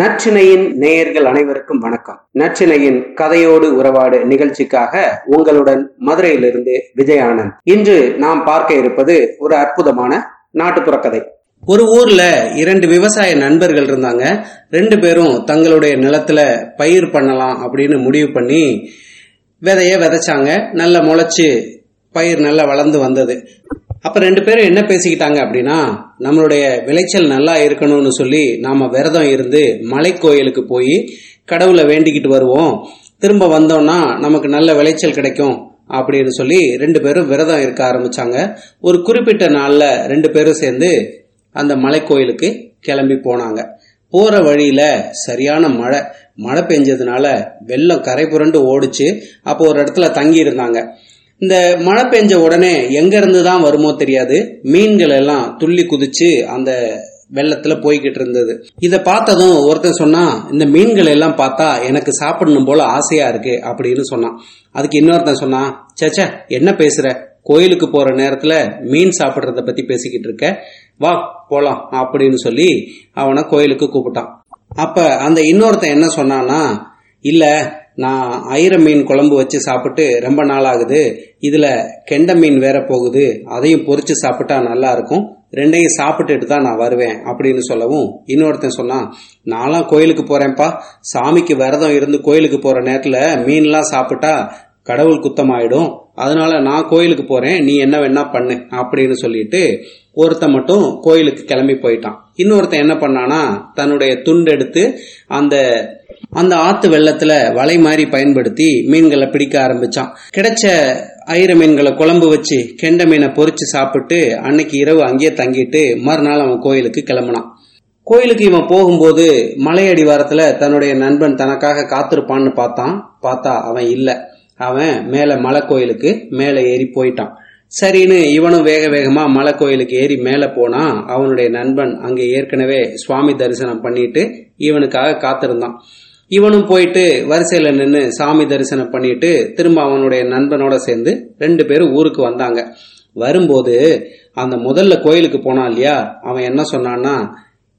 நச்சினையின் நேயர்கள் அனைவருக்கும் வணக்கம். நச்சினையின் கதையோடு உறவாடு நிகழ்ச்சிக்காக உங்களுடன் மதுரையிலிருந்து விஜயானந்த். இன்று நாம் பார்க்க இருப்பது ஒரு அற்புதமான நாட்டுப்புற கதை. ஒரு ஊர்ல இரண்டு விவசாய நண்பர்கள் இருந்தாங்க. ரெண்டு பேரும் தங்களுடைய நிலத்துல பயிர் பண்ணலாம் அப்படின்னு முடிவு பண்ணி விதைய விதைச்சாங்க. நல்லா முளைச்சு பயிர் நல்லா வளர்ந்து வந்தது. அப்ப ரெண்டு பேரும் என்ன பேசிக்கிட்டாங்க அப்படின்னா நம்மளுடைய விளைச்சல் நல்லா இருக்கணும்னு சொல்லி நாம விரதம் இருந்து மலை கோயிலுக்கு போய் கடவுளை வேண்டிக்கிட்டு வருவோம். திரும்ப வந்தோம்னா நமக்கு நல்ல விளைச்சல் கிடைக்கும் அப்படின்னு சொல்லி ரெண்டு பேரும் விரதம் இருக்க ஆரம்பிச்சாங்க. ஒரு குறிப்பிட்ட நாள்ல ரெண்டு பேரும் சேர்ந்து அந்த மலை கோயிலுக்கு கிளம்பி போனாங்க. போற வழியில சரியான மழை. மழை பெஞ்சதுனால வெள்ளம் கரை புரண்டு ஓடிச்சு. அப்போ ஒரு இடத்துல தங்கி இருந்தாங்க இந்த மழை பெஞ்ச உடனே எங்க இருந்து தான் வருமோ தெரியாது. மீன்கள் எல்லாம் துள்ளி குதிச்சு அந்த வெள்ளத்துல போய்கிட்டு இருந்தது. இத பார்த்ததும் ஒருத்தன் சொன்னா இந்த மீன்கள் எல்லாம் பார்த்தா எனக்கு சாப்பிடணும் போல ஆசையா இருக்கு அப்படின்னு சொன்னான். அதுக்கு இன்னொருத்தன் சொன்னா சேச்ச என்ன பேசுற? கோயிலுக்கு போற நேரத்துல மீன் சாப்பிடுறத பத்தி பேசிக்கிட்டு இருக்க. வா போலாம் அப்படின்னு சொல்லி அவனை கோயிலுக்கு கூப்பிட்டான். அப்ப அந்த இன்னொருத்தன் என்ன சொன்னான்னா இல்ல நான் ஐர மீன் குழம்பு வச்சு சாப்பிட்டு ரொம்ப நாளாகுது. இதில் கெண்ட மீன் வேற போகுது. அதையும் பொறிச்சு சாப்பிட்டா நல்லா இருக்கும். ரெண்டையும் சாப்பிட்டுட்டு தான் நான் வருவேன் அப்படின்னு சொல்லவும் இன்னொருத்தன் சொன்னான் நான்லாம் கோயிலுக்கு போறேன்ப்பா. சாமிக்கு விரதம் இருந்து கோயிலுக்கு போற நேரத்தில் மீன்லாம் சாப்பிட்டா கடவுள் குத்தமாயிடும். அதனால நான் கோயிலுக்கு போறேன். நீ என்ன வேணா பண்ணு அப்படின்னு சொல்லிட்டு ஒருத்தன் மட்டும் கோயிலுக்கு கிளம்பி போயிட்டான். இன்னொருத்தன் என்ன பண்ணானா தன்னுடைய துண்டு எடுத்து அந்த அந்த ஆத்து வெள்ளத்துல வலை மாதிரி பயன்படுத்தி மீன்களை பிடிக்க ஆரம்பிச்சான். கிடைச்ச ஐர மீன்களை குழம்பு வச்சு கெண்ட மீனை பொறிச்சு சாப்பிட்டு அன்னைக்கு இரவு அங்கேயே தங்கிட்டு மறுநாள் அவன் கோயிலுக்கு கிளம்புனான். கோயிலுக்கு இவன் போகும்போது மலை அடிவாரத்துல தன்னுடைய நண்பன் தனக்காக காத்திருப்பான்னு பார்த்தான். பார்த்தா அவன் இல்ல. அவன் மேல மலை கோயிலுக்கு மேல ஏறி போயிட்டான். சரின்னு இவனும் வேக வேகமா மலை கோயிலுக்கு ஏறி மேல போனா அவனுடைய நண்பன் அங்கே ஏற்கனவே சுவாமி தரிசனம் பண்ணிட்டு இவனுக்காக காத்திருந்தான். இவனும் போயிட்டு வரிசையில நின்று சாமி தரிசனம் பண்ணிட்டு திரும்ப அவனுடைய நண்பனோட சேர்ந்து ரெண்டு பேரும் ஊருக்கு வந்தாங்க. வரும்போது அந்த முதல்ல கோயிலுக்கு போனான் இல்லையா? அவன் என்ன சொன்னான்னா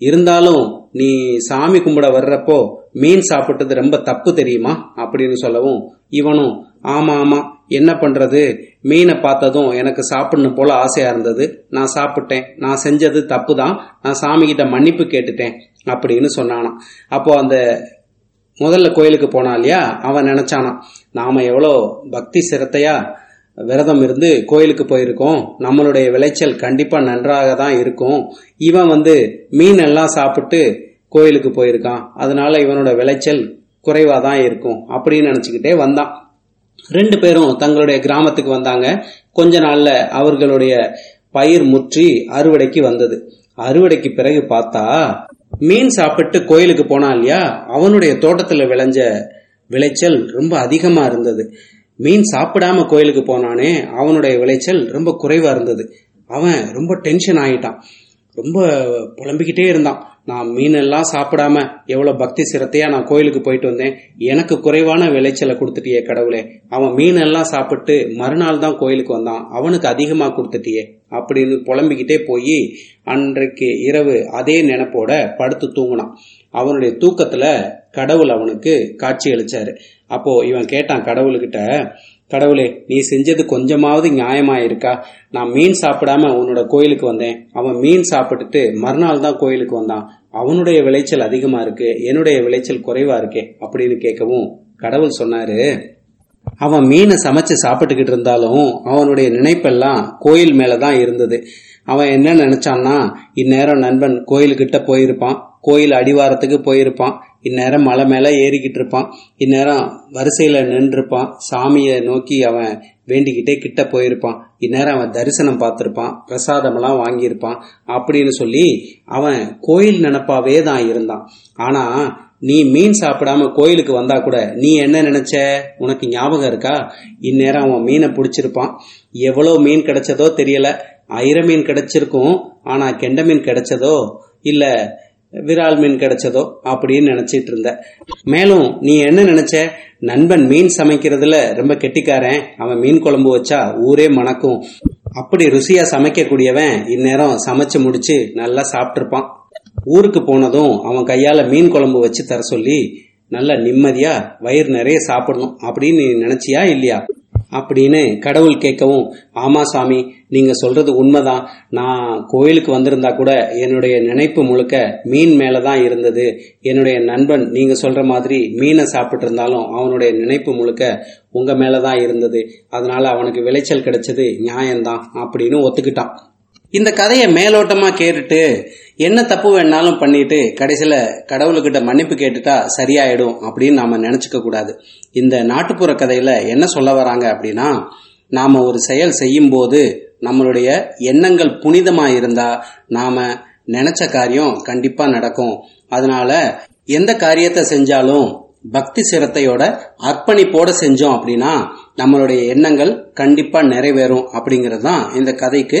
இருந்தாலும் நீ சாமி கும்பிட வர்றப்போ மீன் சாப்பிட்டது ரொம்ப தப்பு தெரியுமா? அப்படின்னு சொல்லவும் இவனும் ஆமா ஆமா என்ன பண்றது? மீனை பார்த்ததும் எனக்கு சாப்பிடணும் போல ஆசையா இருந்தது. நான் சாப்பிட்டேன். நான் செஞ்சது தப்பு தான் நான் சாமி கிட்ட மன்னிப்பு கேட்டுட்டேன். அப்படின்னு சொன்னானாம். அப்போ அந்த முதல்ல கோயிலுக்கு போனா இல்லையா? அவன் நினைச்சானான் நாம எவ்வளோ பக்தி சிரத்தையா விரதம் இருந்து கோயிலுக்கு போயிருக்கோம். நம்மளுடைய விளைச்சல் கண்டிப்பா நன்றாக தான் இருக்கும். இவன் வந்து மீன் எல்லாம் சாப்பிட்டு கோயிலுக்கு போயிருக்கான். அதனால இவனோட விளைச்சல் குறைவா தான் இருக்கும். அப்படின்னு நினைச்சுக்கிட்டே வந்தான். ரெண்டு பேரும் தங்களுடைய கிராமத்துக்கு வந்தாங்க. கொஞ்ச நாள்ல அவர்களுடைய பயிர் முற்றி அறுவடைக்கு வந்தது. அறுவடைக்கு பிறகு பார்த்தா மீன் சாப்பிட்டு கோயிலுக்கு போனா இல்லையா? அவனுடைய தோட்டத்துல விளைஞ்ச விளைச்சல் ரொம்ப அதிகமா இருந்தது. மீன் சாப்பிடாம கோயிலுக்கு போனானே அவனுடைய விளைச்சல் ரொம்ப குறைவா இருந்தது. அவன் ரொம்ப டென்ஷன் ஆயிட்டான். ரொம்ப புலம்பிக்கிட்டே இருந்தான். நான் மீனெல்லாம் சாப்பிடாம எவ்வளவு பக்தி சிரத்தையா நான் கோயிலுக்கு போயிட்டு வந்தேன். எனக்கு குறைவான விளைச்சலை கொடுத்துட்டியே கடவுளே. அவன் மீனெல்லாம் சாப்பிட்டு மறுநாள் தான் கோயிலுக்கு வந்தான். அவனுக்கு அதிகமா கொடுத்துட்டியே. அப்படின்னு புலம்பிக்கிட்டே போய் அன்றைக்கு இரவு அதே நினைப்போட படுத்து தூங்கினான். அவனுடைய தூக்கத்துல கடவுள் அவனுக்கு காட்சி அளிச்சாரு. அப்போ இவன் கேட்டான் கடவுள்கிட்ட கடவுளே நீ செஞ்சது கொஞ்சமாவது நியாயமா இருக்கா நான் மீன் சாப்பிடாம உன்னோட கோயிலுக்கு வந்தேன். அவன் மீன் சாப்பிட்டுட்டு மறுநாள் தான் கோயிலுக்கு வந்தான். அவனுடைய விளைச்சல் அதிகமா இருக்கு. என்னுடைய விளைச்சல் குறைவா இருக்கே அப்படின்னு கேட்கவும் கடவுள் சொன்னாரு அவன் மீனை சமைச்சு சாப்பிட்டுக்கிட்டு இருந்தாலும் அவனுடைய நினைப்பெல்லாம் கோயில் மேலதான் இருந்தது. அவன் என்ன நினைச்சான்னா இந்நேரம் நண்பன் கோயிலுக்கிட்ட போயிருப்பான் கோயில் அடிவாரத்துக்கு போயிருப்பான் இந்நேரம் மலை மேல ஏறிக்கிட்டு இருப்பான் இந்நேரம் வரிசையில நின்றுருப்பான் சாமியை நோக்கி அவன் வேண்டிக்கிட்டே கிட்ட போயிருப்பான் இந்நேரம் அவன் தரிசனம் பார்த்திருப்பான் பிரசாதமெல்லாம் வாங்கியிருப்பான் அப்படின்னு சொல்லி அவன் கோயில் நினப்பாவே தான் இருந்தான். ஆனா நீ மீன் சாப்பிடாம கோயிலுக்கு வந்தா கூட நீ என்ன நினைச்ச? உனக்கு ஞாபகம் இருக்கா? இந்நேரம் அவன் மீனை பிடிச்சிருப்பான். எவ்வளவு மீன் கிடைச்சதோ தெரியல. ஐர மீன் கிடைச்சிருக்கும் ஆனா கெண்ட மீன் கிடைச்சதோ? இல்ல விரால் மீன் கிடைச்சதோ? அப்படின்னு நினைச்சிட்டு இருந்த. மேலும் நீ என்ன நினைச்ச? நண்பன் மீன் சமைக்கிறதுல ரொம்ப கெட்டிக்காரன். அவன் மீன் குழம்பு வச்சா ஊரே மணக்கும். அப்படி ருசியா சமைக்கக்கூடியவன் இந்நேரம் சமைச்சு முடிச்சு நல்லா சாப்பிட்டிருப்பான். ஊருக்கு போனதும் அவன் கையால மீன் குழம்பு வச்சு தர சொல்லி நல்லா நிம்மதியா வயிறு நிறைய சாப்பிடணும். அப்படின்னு நீ நினைச்சியா இல்லையா? அப்படின்னு கடவுள் கேட்கவும் ஆமா சாமி நீங்க சொல்றது உண்மைதான். நான் கோயிலுக்கு வந்திருந்தா கூட என்னுடைய நினைப்பு முழுக்க மீன் மேலதான் இருந்தது. என்னுடைய நண்பன் நீங்க சொல்ற மாதிரி மீனை சாப்பிட்டு இருந்தாலும் அவனுடைய நினைப்பு முழுக்க உங்க மேலதான் இருந்தது. அதனால அவனுக்கு விளைச்சல் கிடைச்சது நியாயம்தான் அப்படின்னு ஒத்துக்கிட்டான். இந்த கதையை மேலோட்டமா கேட்டுட்டு என்ன தப்பு வேணாலும் பண்ணிட்டு கடைசியில கடவுளுக்கிட்ட மன்னிப்பு கேட்டுட்டா சரியாயிடும் அப்படின்னு நாம நினைச்சுக்க கூடாது. இந்த நாட்டுப்புற கதையில என்ன சொல்ல வராங்க அப்படின்னா நாம ஒரு செயல் செய்யும் போது நம்மளுடைய எண்ணங்கள் புனிதமா இருந்தா நாம நினைச்ச காரியம் கண்டிப்பா நடக்கும். அதனால எந்த காரியத்தை செஞ்சாலும் பக்தி சிரத்தையோட அர்ப்பணிப்போட செஞ்சோம் அப்படின்னா நம்மளுடைய எண்ணங்கள் கண்டிப்பா நிறைவேறும் அப்படிங்கிறது தான் இந்த கதைக்கு